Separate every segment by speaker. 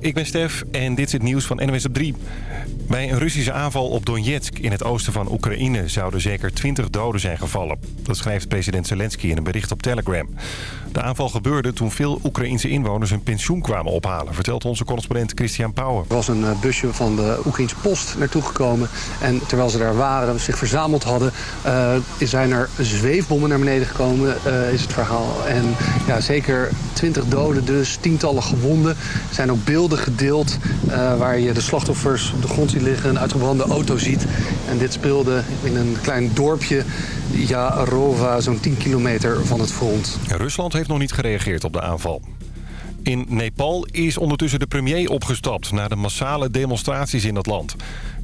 Speaker 1: Ik ben Stef en dit is het nieuws van NWS op 3. Bij een Russische aanval op Donetsk in het oosten van Oekraïne... zouden zeker 20 doden zijn gevallen. Dat schrijft president Zelensky in een bericht op Telegram. De aanval gebeurde toen veel Oekraïense inwoners hun pensioen kwamen ophalen... vertelt onze correspondent Christian Pauwen.
Speaker 2: Er was een eh, busje van de Oekraïnse post naartoe gekomen. En terwijl ze daar waren, zich verzameld hadden... Uh, zijn er zweefbommen naar beneden gekomen, uh, is het verhaal. En ja, zeker 20 doden dus, tientallen gewonden. Zijn ook beelden gedeeld waar je de slachtoffers op de grond ziet liggen... een uitgebrande auto ziet. En dit speelde in een klein dorpje, Jarova, zo'n 10 kilometer van het front.
Speaker 1: Rusland heeft nog niet gereageerd op de aanval. In Nepal is ondertussen de premier opgestapt... na de massale demonstraties in dat land.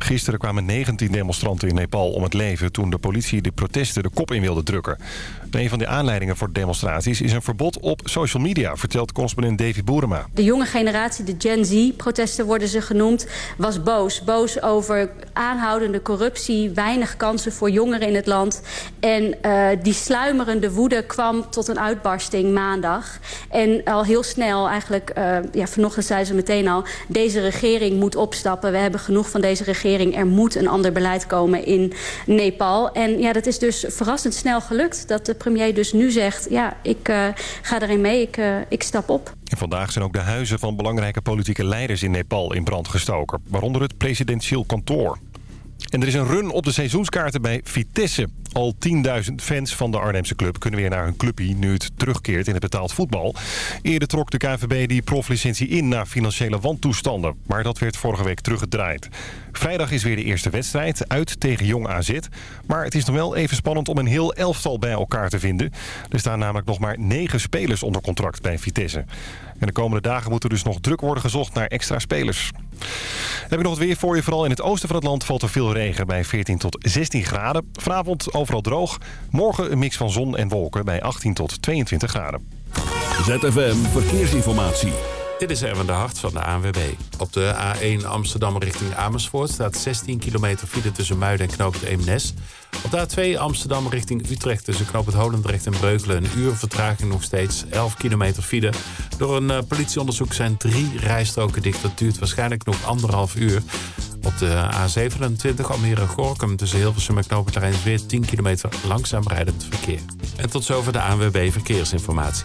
Speaker 1: Gisteren kwamen 19 demonstranten in Nepal om het leven... toen de politie de protesten de kop in wilde drukken. Een van de aanleidingen voor de demonstraties is een verbod op social media... vertelt correspondent Davy Boerema.
Speaker 3: De jonge generatie, de Gen Z-protesten worden ze genoemd... was boos. Boos over aanhoudende corruptie, weinig kansen voor jongeren in het land. En uh, die sluimerende woede kwam tot een uitbarsting maandag. En al heel snel eigenlijk, uh, ja, vanochtend zeiden ze meteen al... deze regering moet opstappen. We hebben genoeg van deze regering. Er moet een ander beleid komen in Nepal. En ja, dat is dus verrassend snel gelukt. Dat de premier dus nu zegt, ja, ik uh, ga erin mee, ik, uh, ik stap op.
Speaker 1: En vandaag zijn ook de huizen van belangrijke politieke leiders in Nepal in brand gestoken. Waaronder het presidentieel kantoor. En er is een run op de seizoenskaarten bij Vitesse. Al 10.000 fans van de Arnhemse club kunnen weer naar hun clubje nu het terugkeert in het betaald voetbal. Eerder trok de KNVB die proflicentie in na financiële wantoestanden. Maar dat werd vorige week teruggedraaid. Vrijdag is weer de eerste wedstrijd, uit tegen Jong AZ. Maar het is nog wel even spannend om een heel elftal bij elkaar te vinden. Er staan namelijk nog maar negen spelers onder contract bij Vitesse. En de komende dagen moet er dus nog druk worden gezocht naar extra spelers. heb ik nog wat weer voor je. Vooral in het oosten van het land valt er veel regen bij 14 tot 16 graden. Vanavond overal droog. Morgen een mix van zon en wolken bij 18 tot 22 graden.
Speaker 4: ZFM Verkeersinformatie.
Speaker 5: Dit is Erwin de Hart van de ANWB. Op de A1 Amsterdam richting Amersfoort staat 16 kilometer file tussen Muiden en Knoop het Eemnes. Op de A2 Amsterdam richting Utrecht tussen Knoop het Holendrecht en Breukelen een uur vertraging nog steeds 11 kilometer file. Door een uh, politieonderzoek zijn drie rijstroken dicht. Dat duurt waarschijnlijk nog anderhalf uur. Op de A27 Almere-Gorkum tussen Hilversum en Knoop het weer 10 kilometer langzaam rijdend verkeer. En tot zover de ANWB Verkeersinformatie.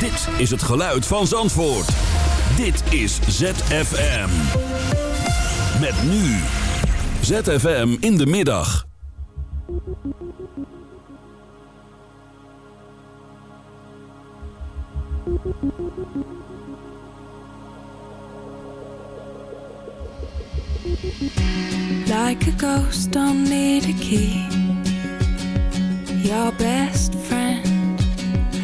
Speaker 4: Dit is het geluid van Zandvoort. Dit is ZFM. Met nu. ZFM in de middag.
Speaker 6: Like a ghost, don't need a key. Your best friend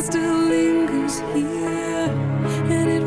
Speaker 6: still lingers here.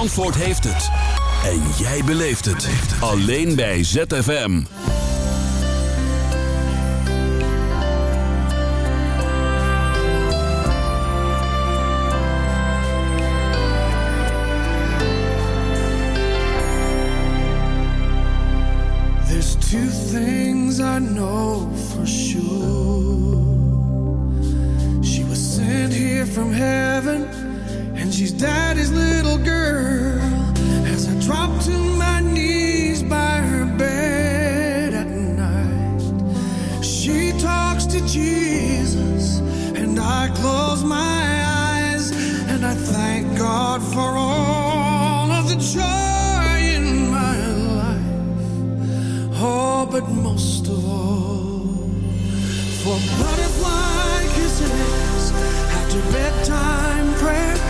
Speaker 7: Zandvoort heeft het. En jij beleeft het. Alleen bij ZFM.
Speaker 8: There's two things I know for sure. She was sent here from heaven. She's daddy's little girl. As I drop to my knees by her bed at night, she talks to Jesus, and I close my eyes and I thank God for all of the joy in my life. Oh, but most of all, for butterfly kisses after bedtime prayer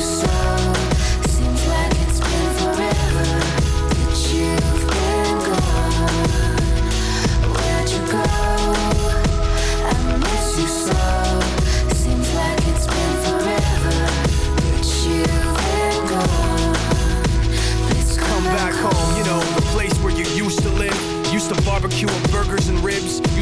Speaker 9: sound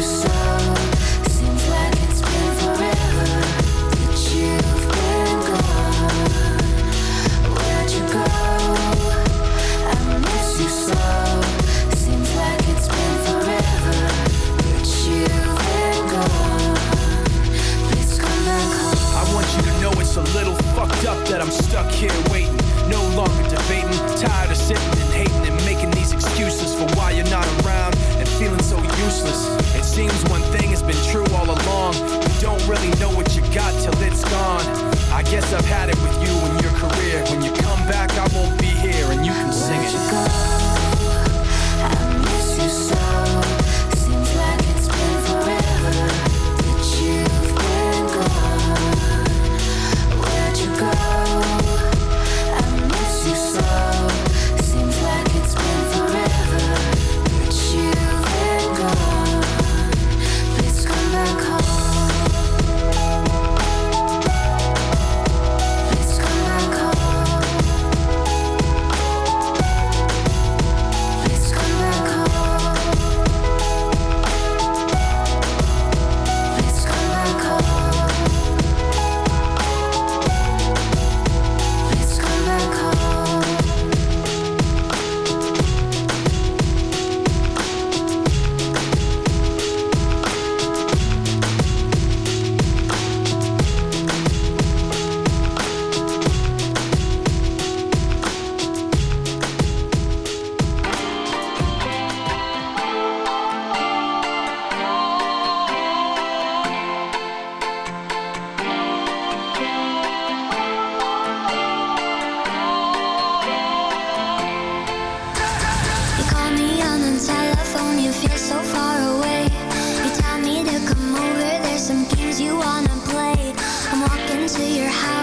Speaker 10: So.
Speaker 9: Your
Speaker 11: house,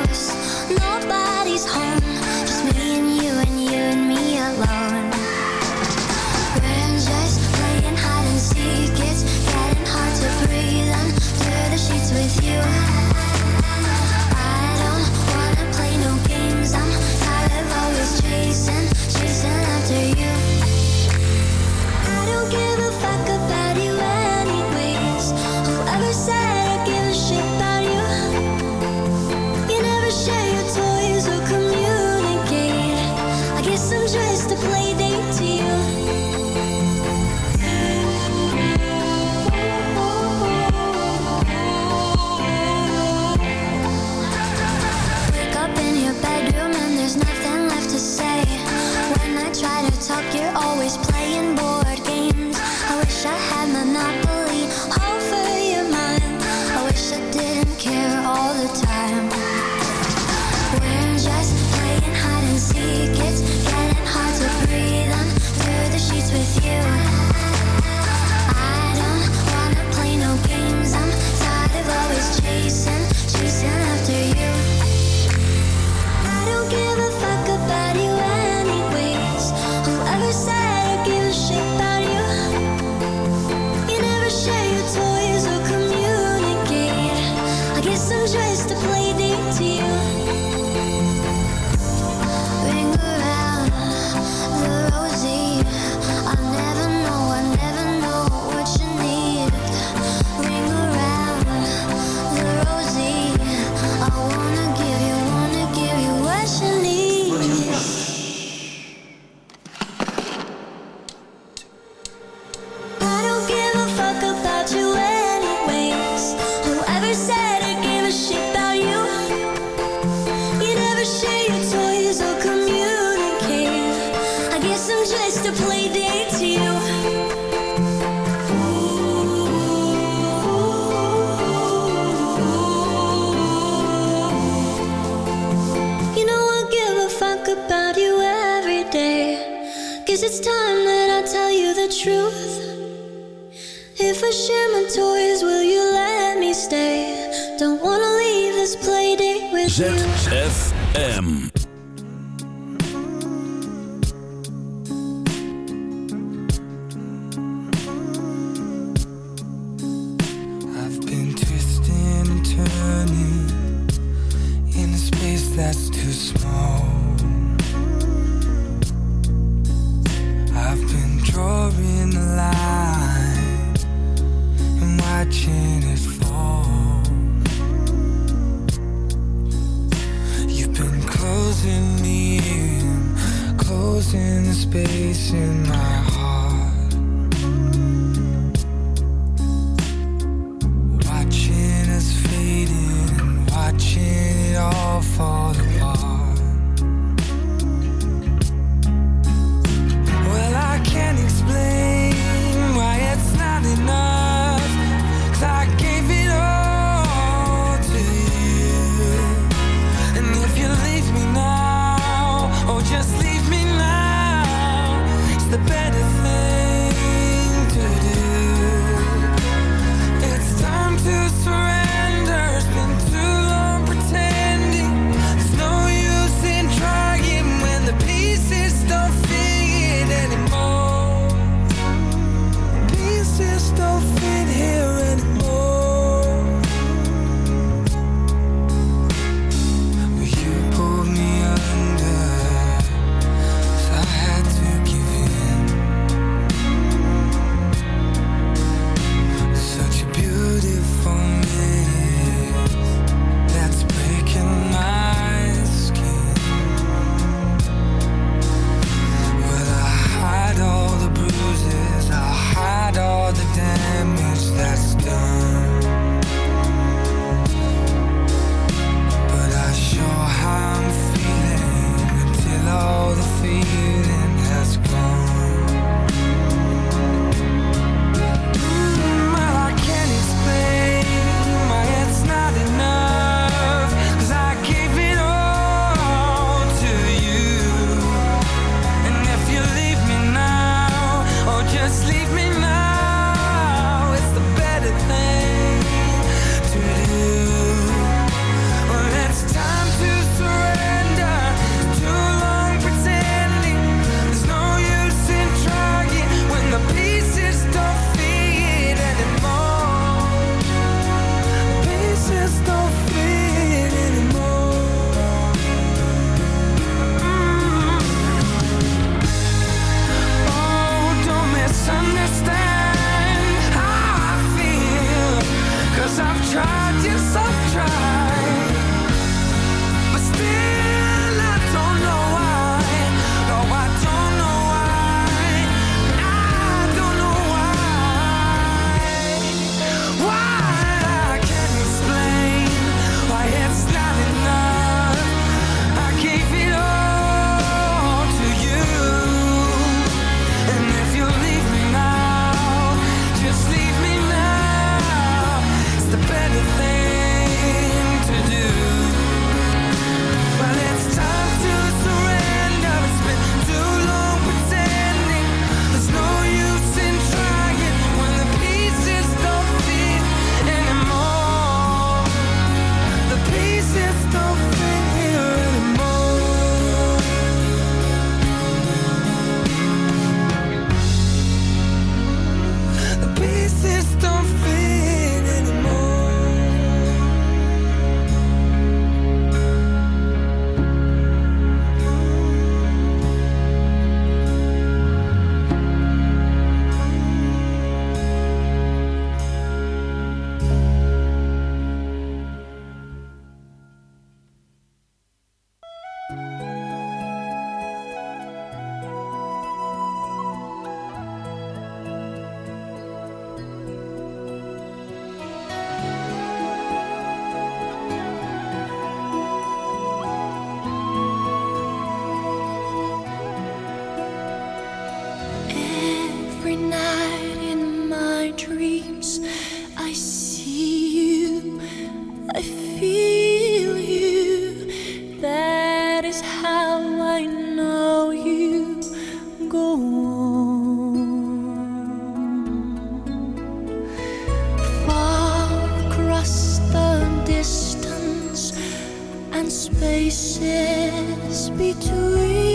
Speaker 12: spaces between